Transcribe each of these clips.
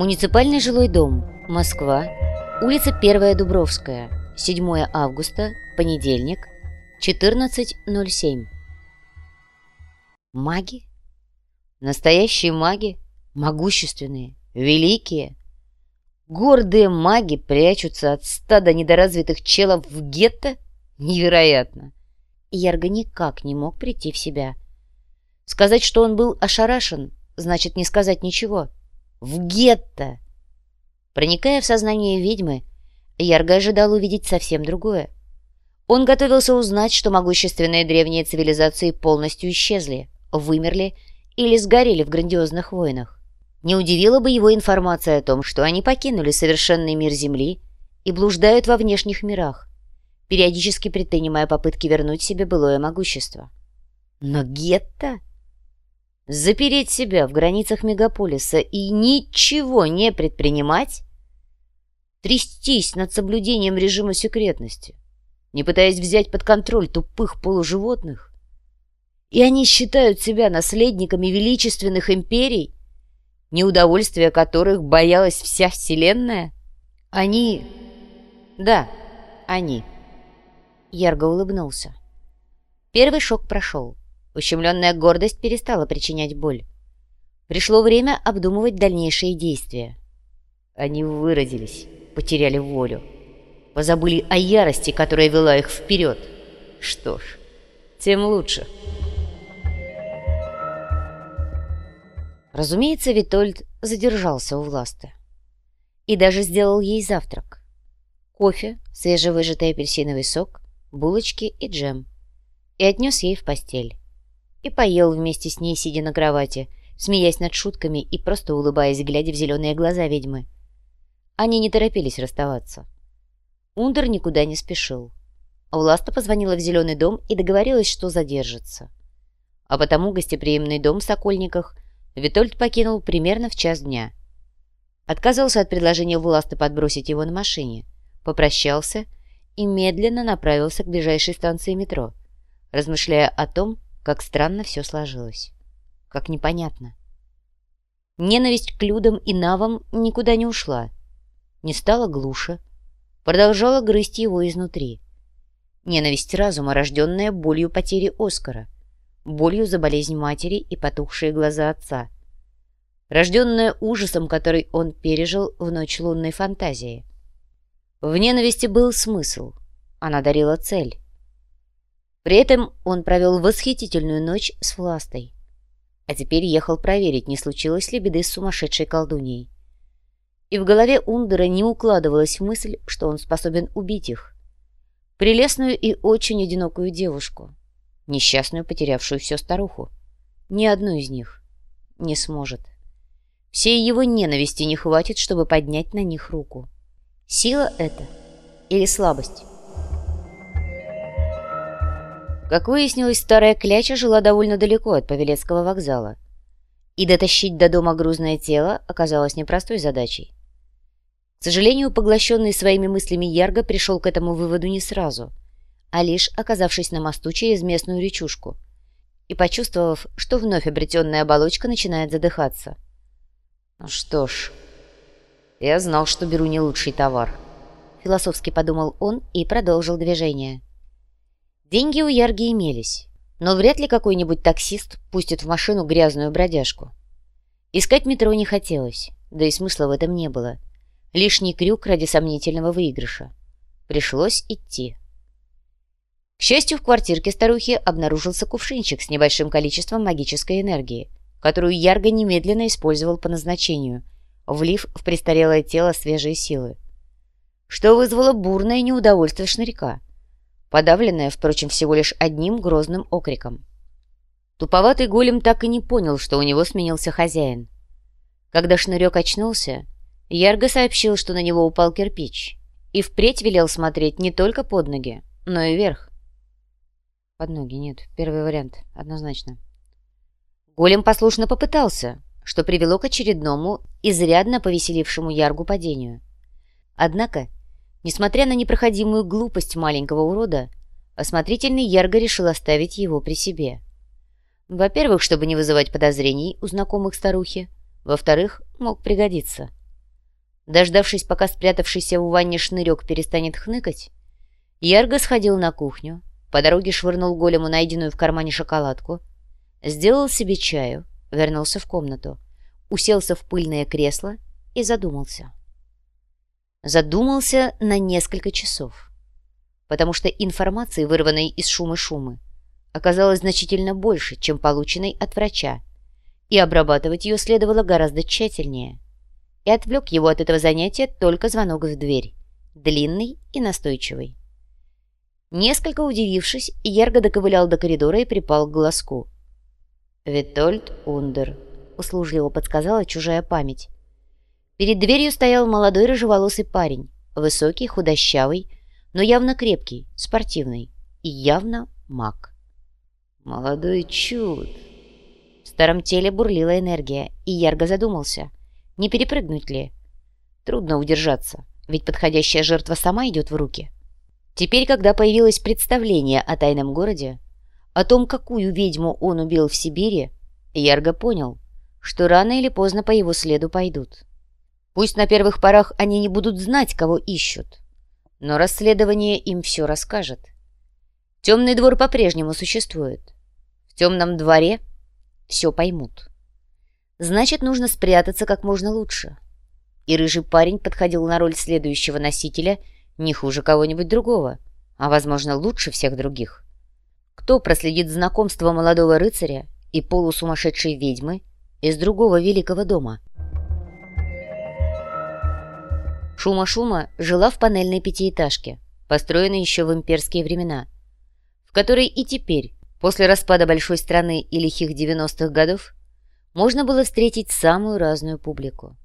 Муниципальный жилой дом. Москва. Улица 1 Дубровская. 7 августа. Понедельник. 14.07. Маги? Настоящие маги? Могущественные? Великие? Гордые маги прячутся от стада недоразвитых челов в гетто? Невероятно! Ярго никак не мог прийти в себя. Сказать, что он был ошарашен, значит не сказать ничего. В гетто! Проникая в сознание ведьмы, Ярго ожидал увидеть совсем другое. Он готовился узнать, что могущественные древние цивилизации полностью исчезли, вымерли или сгорели в грандиозных войнах. Не удивила бы его информация о том, что они покинули совершенный мир Земли и блуждают во внешних мирах, периодически предпринимая попытки вернуть себе былое могущество. Но гетто? Запереть себя в границах мегаполиса и ничего не предпринимать? Трястись над соблюдением режима секретности, не пытаясь взять под контроль тупых полуживотных? И они считают себя наследниками величественных империй, неудовольствия которых боялась вся Вселенная? Они... Да, они... Ярго улыбнулся. Первый шок прошел. Ущемленная гордость перестала причинять боль. Пришло время обдумывать дальнейшие действия. Они выразились, потеряли волю. Позабыли о ярости, которая вела их вперед. Что ж, тем лучше. Разумеется, Витольд задержался у власты. И даже сделал ей завтрак. Кофе, свежевыжатый апельсиновый сок, булочки и джем. И отнес ей в постель. И поел вместе с ней, сидя на кровати, смеясь над шутками и просто улыбаясь, глядя в зеленые глаза ведьмы. Они не торопились расставаться. Ундер никуда не спешил. Власта позвонила в зеленый дом и договорилась, что задержится. А потому гостеприимный дом в Сокольниках Витольд покинул примерно в час дня. Отказался от предложения Власты подбросить его на машине, попрощался и медленно направился к ближайшей станции метро, размышляя о том, как странно все сложилось. Как непонятно. Ненависть к людям и навам никуда не ушла. Не стала глуше. Продолжала грызть его изнутри. Ненависть разума, рожденная болью потери Оскара. Болью за болезнь матери и потухшие глаза отца. Рожденная ужасом, который он пережил в ночь лунной фантазии. В ненависти был смысл. Она дарила цель. При этом он провел восхитительную ночь с Властой. А теперь ехал проверить, не случилось ли беды с сумасшедшей колдуньей. И в голове Ундера не укладывалась мысль, что он способен убить их. Прелестную и очень одинокую девушку. Несчастную, потерявшую все старуху. Ни одну из них не сможет. Всей его ненависти не хватит, чтобы поднять на них руку. Сила это или слабость? Как выяснилось, старая кляча жила довольно далеко от Павелецкого вокзала. И дотащить до дома грузное тело оказалось непростой задачей. К сожалению, поглощенный своими мыслями Ярго пришел к этому выводу не сразу, а лишь оказавшись на мосту через местную речушку и почувствовав, что вновь обретенная оболочка начинает задыхаться. «Ну что ж, я знал, что беру не лучший товар», — философски подумал он и продолжил движение. Деньги у Ярги имелись, но вряд ли какой-нибудь таксист пустит в машину грязную бродяжку. Искать метро не хотелось, да и смысла в этом не было. Лишний крюк ради сомнительного выигрыша. Пришлось идти. К счастью, в квартирке старухи обнаружился кувшинчик с небольшим количеством магической энергии, которую Ярго немедленно использовал по назначению, влив в престарелое тело свежие силы. Что вызвало бурное неудовольствие шнырька подавленная, впрочем, всего лишь одним грозным окриком. Туповатый голем так и не понял, что у него сменился хозяин. Когда шнырек очнулся, Ярго сообщил, что на него упал кирпич, и впредь велел смотреть не только под ноги, но и вверх. Под ноги нет, первый вариант, однозначно. Голем послушно попытался, что привело к очередному, изрядно повеселившему Яргу падению. Однако Несмотря на непроходимую глупость маленького урода, осмотрительный Ярго решил оставить его при себе. Во-первых, чтобы не вызывать подозрений у знакомых старухи. Во-вторых, мог пригодиться. Дождавшись, пока спрятавшийся в ванне шнырек перестанет хныкать, Ярго сходил на кухню, по дороге швырнул голему найденную в кармане шоколадку, сделал себе чаю, вернулся в комнату, уселся в пыльное кресло и задумался. Задумался на несколько часов, потому что информации, вырванной из шумы-шумы, оказалось значительно больше, чем полученной от врача, и обрабатывать ее следовало гораздо тщательнее. И отвлек его от этого занятия только звонок в дверь, длинный и настойчивый. Несколько удивившись, Ярго доковылял до коридора и припал к глазку. «Витольд Ундер», — услужливо подсказала чужая память. Перед дверью стоял молодой рыжеволосый парень, высокий, худощавый, но явно крепкий, спортивный и явно маг. «Молодой чуд!» В старом теле бурлила энергия, и Ярго задумался, не перепрыгнуть ли. Трудно удержаться, ведь подходящая жертва сама идет в руки. Теперь, когда появилось представление о тайном городе, о том, какую ведьму он убил в Сибири, Ярго понял, что рано или поздно по его следу пойдут. Пусть на первых порах они не будут знать, кого ищут, но расследование им все расскажет. Темный двор по-прежнему существует. В темном дворе все поймут. Значит, нужно спрятаться как можно лучше. И рыжий парень подходил на роль следующего носителя не хуже кого-нибудь другого, а, возможно, лучше всех других. Кто проследит знакомство молодого рыцаря и полусумасшедшей ведьмы из другого великого дома? Шума-шума жила в панельной пятиэтажке, построенной еще в имперские времена – в которой и теперь, после распада большой страны и лихих 90-х годов, можно было встретить самую разную публику.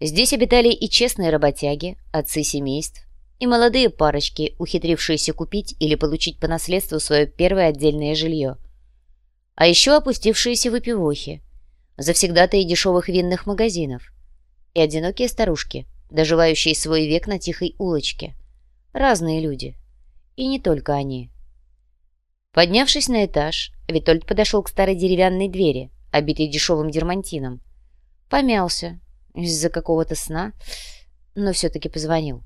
Здесь обитали и честные работяги, отцы семейств, и молодые парочки, ухитрившиеся купить или получить по наследству свое первое отдельное жилье. А еще опустившиеся выпивохи, завсегдатые дешевых винных магазинов, и одинокие старушки, доживающие свой век на тихой улочке. Разные люди. И не только они. Поднявшись на этаж, Витольд подошел к старой деревянной двери, обитой дешевым дермантином. Помялся из-за какого-то сна, но все-таки позвонил.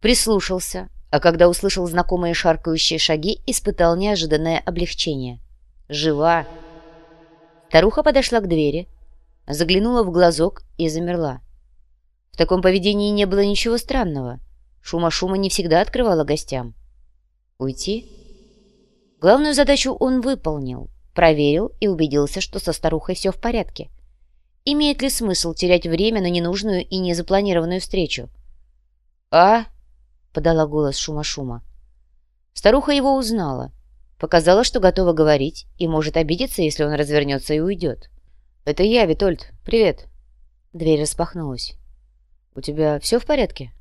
Прислушался, а когда услышал знакомые шаркающие шаги, испытал неожиданное облегчение. «Жива!» Старуха подошла к двери, заглянула в глазок и замерла. В таком поведении не было ничего странного. Шума-шума не всегда открывала гостям. «Уйти?» Главную задачу он выполнил, проверил и убедился, что со старухой все в порядке. Имеет ли смысл терять время на ненужную и незапланированную встречу? «А?» — подала голос шума-шума. Старуха его узнала. Показала, что готова говорить и может обидеться, если он развернется и уйдет. «Это я, Витольд. Привет». Дверь распахнулась. «У тебя все в порядке?»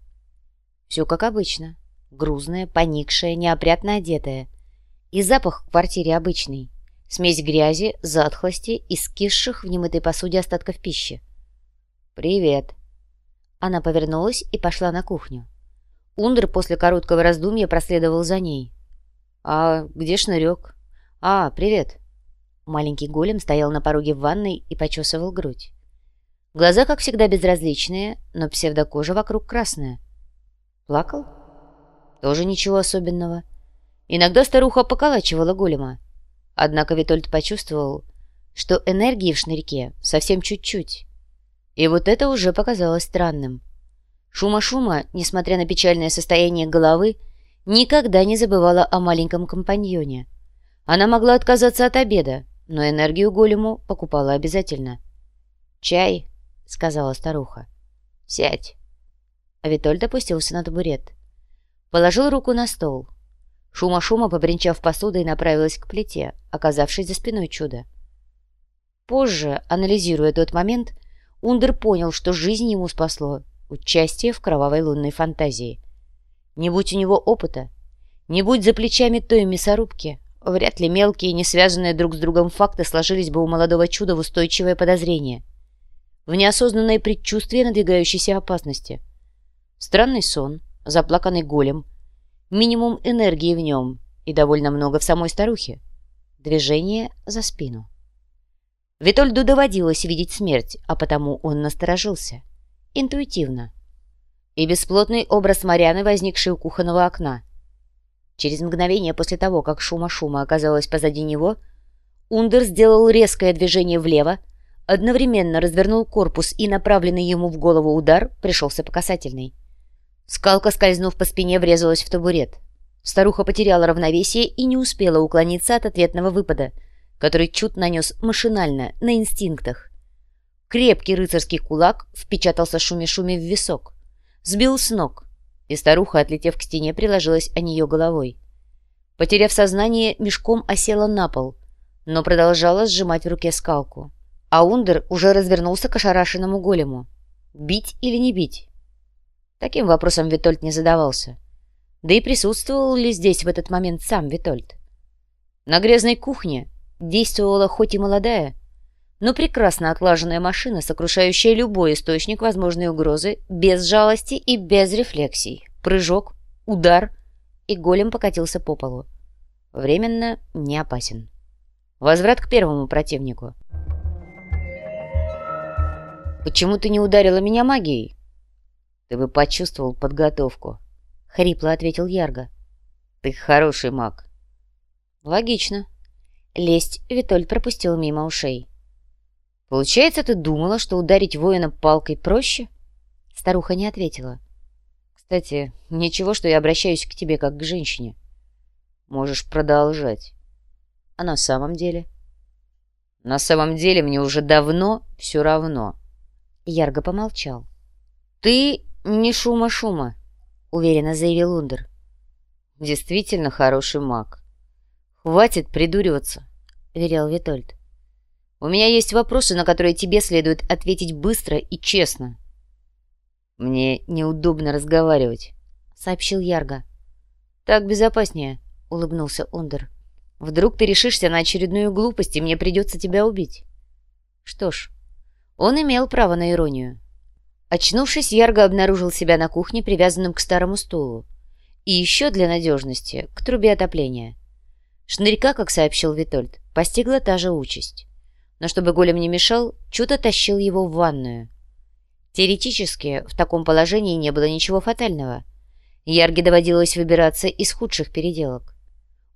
«Все как обычно. Грузная, поникшая, неопрятно одетая. И запах в квартире обычный. Смесь грязи, затхлости и скисших в немытой посуде остатков пищи. «Привет». Она повернулась и пошла на кухню. Ундер после короткого раздумья проследовал за ней. «А где шнырек?» «А, привет». Маленький голем стоял на пороге в ванной и почесывал грудь. Глаза, как всегда, безразличные, но псевдокожа вокруг красная. Плакал? Тоже ничего особенного. Иногда старуха поколачивала голема. Однако Витольд почувствовал, что энергии в шнырьке совсем чуть-чуть. И вот это уже показалось странным. Шума-шума, несмотря на печальное состояние головы, никогда не забывала о маленьком компаньоне. Она могла отказаться от обеда, но энергию голему покупала обязательно. «Чай», — сказала старуха. «Сядь». А Витольд опустился на табурет. Положил руку на стол — Шума-шума, побренчав посудой, направилась к плите, оказавшись за спиной чуда. Позже, анализируя тот момент, Ундер понял, что жизнь ему спасло участие в кровавой лунной фантазии. Не будь у него опыта, не будь за плечами той мясорубки, вряд ли мелкие, не связанные друг с другом факты сложились бы у молодого чуда в устойчивое подозрение, в неосознанное предчувствие надвигающейся опасности. Странный сон, заплаканный голем, Минимум энергии в нем и довольно много в самой старухе. Движение за спину. Витольду доводилось видеть смерть, а потому он насторожился. Интуитивно, и бесплотный образ Марианы, возникший у кухонного окна. Через мгновение после того, как шума-шума оказалась позади него, Ундер сделал резкое движение влево, одновременно развернул корпус и направленный ему в голову удар пришелся по касательной. Скалка, скользнув по спине, врезалась в табурет. Старуха потеряла равновесие и не успела уклониться от ответного выпада, который Чуд нанес машинально, на инстинктах. Крепкий рыцарский кулак впечатался шуми-шуми в висок, сбил с ног, и старуха, отлетев к стене, приложилась о нее головой. Потеряв сознание, мешком осела на пол, но продолжала сжимать в руке скалку. А Ундер уже развернулся к ошарашенному голему. Бить или не бить? Таким вопросом Витольд не задавался. Да и присутствовал ли здесь в этот момент сам Витольд? На грязной кухне действовала хоть и молодая, но прекрасно отлаженная машина, сокрушающая любой источник возможной угрозы, без жалости и без рефлексий. Прыжок, удар, и голем покатился по полу. Временно не опасен. Возврат к первому противнику. «Почему ты не ударила меня магией?» «Ты бы почувствовал подготовку», — хрипло ответил Ярго. «Ты хороший маг». «Логично». Лесть Витоль пропустил мимо ушей. «Получается, ты думала, что ударить воина палкой проще?» Старуха не ответила. «Кстати, ничего, что я обращаюсь к тебе как к женщине. Можешь продолжать». «А на самом деле?» «На самом деле мне уже давно все равно». Ярго помолчал. «Ты «Не шума-шума», — уверенно заявил Ундер. «Действительно хороший маг. Хватит придуриваться», — верил Витольд. «У меня есть вопросы, на которые тебе следует ответить быстро и честно». «Мне неудобно разговаривать», — сообщил Ярго. «Так безопаснее», — улыбнулся Ундер. «Вдруг ты решишься на очередную глупость, и мне придется тебя убить». Что ж, он имел право на иронию. Очнувшись, Ярго обнаружил себя на кухне, привязанным к старому стулу. И еще для надежности — к трубе отопления. Шнырька, как сообщил Витольд, постигла та же участь. Но чтобы голем не мешал, Чудо тащил его в ванную. Теоретически, в таком положении не было ничего фатального. Ярге доводилось выбираться из худших переделок.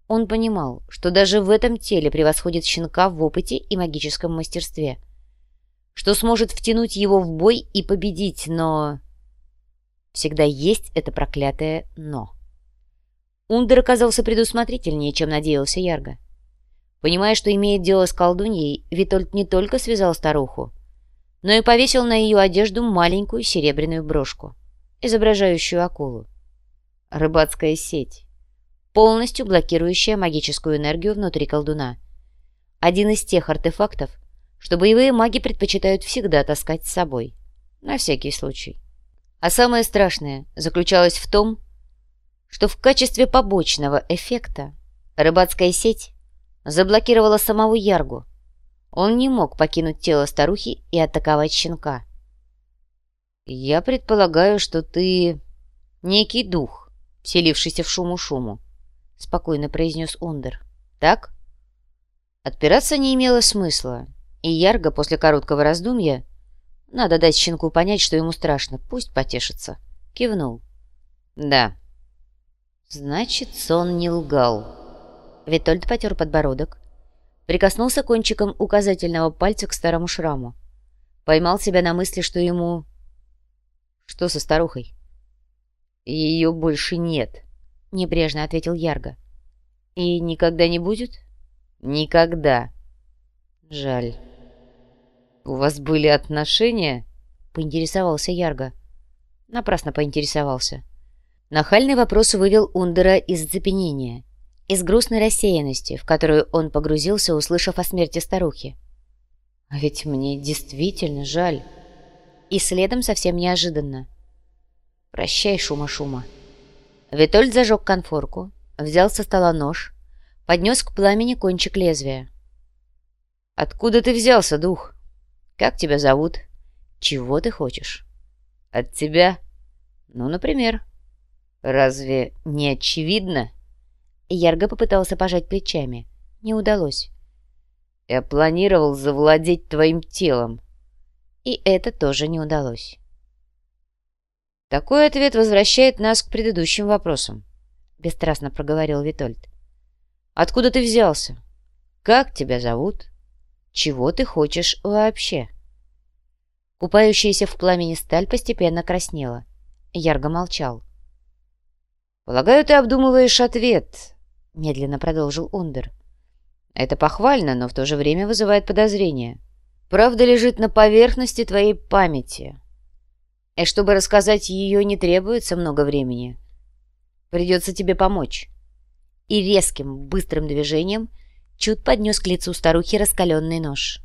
Он понимал, что даже в этом теле превосходит щенка в опыте и магическом мастерстве — что сможет втянуть его в бой и победить, но... Всегда есть это проклятое «но». Ундер оказался предусмотрительнее, чем надеялся Ярго. Понимая, что имеет дело с колдуньей, Витольд не только связал старуху, но и повесил на ее одежду маленькую серебряную брошку, изображающую акулу. Рыбацкая сеть, полностью блокирующая магическую энергию внутри колдуна. Один из тех артефактов, что боевые маги предпочитают всегда таскать с собой. На всякий случай. А самое страшное заключалось в том, что в качестве побочного эффекта рыбацкая сеть заблокировала самого Яргу. Он не мог покинуть тело старухи и атаковать щенка. «Я предполагаю, что ты некий дух, вселившийся в шуму-шуму», — спокойно произнес Ундер. «Так?» Отпираться не имело смысла, и Ярго после короткого раздумья «Надо дать щенку понять, что ему страшно, пусть потешится», кивнул. «Да». «Значит, сон не лгал». Витольд потер подбородок, прикоснулся кончиком указательного пальца к старому шраму, поймал себя на мысли, что ему... «Что со старухой?» «Ее больше нет», — небрежно ответил Ярго. «И никогда не будет?» «Никогда». «Жаль». «У вас были отношения?» — поинтересовался Ярго. Напрасно поинтересовался. Нахальный вопрос вывел Ундера из зацепенения, из грустной рассеянности, в которую он погрузился, услышав о смерти старухи. «А ведь мне действительно жаль». И следом совсем неожиданно. «Прощай, шума-шума». Витольд зажег конфорку, взял со стола нож, поднес к пламени кончик лезвия. «Откуда ты взялся, дух?» Как тебя зовут? Чего ты хочешь? От тебя? Ну, например. Разве не очевидно? Ярго попытался пожать плечами. Не удалось. Я планировал завладеть твоим телом. И это тоже не удалось. Такой ответ возвращает нас к предыдущим вопросам, бесстрастно проговорил Витольд. Откуда ты взялся? Как тебя зовут? Чего ты хочешь вообще? Купающаяся в пламени сталь постепенно краснела. Ярго молчал. «Полагаю, ты обдумываешь ответ», — медленно продолжил Ундер. «Это похвально, но в то же время вызывает подозрение. Правда лежит на поверхности твоей памяти. И чтобы рассказать ее, не требуется много времени. Придется тебе помочь». И резким, быстрым движением Чуд поднес к лицу старухи раскаленный нож.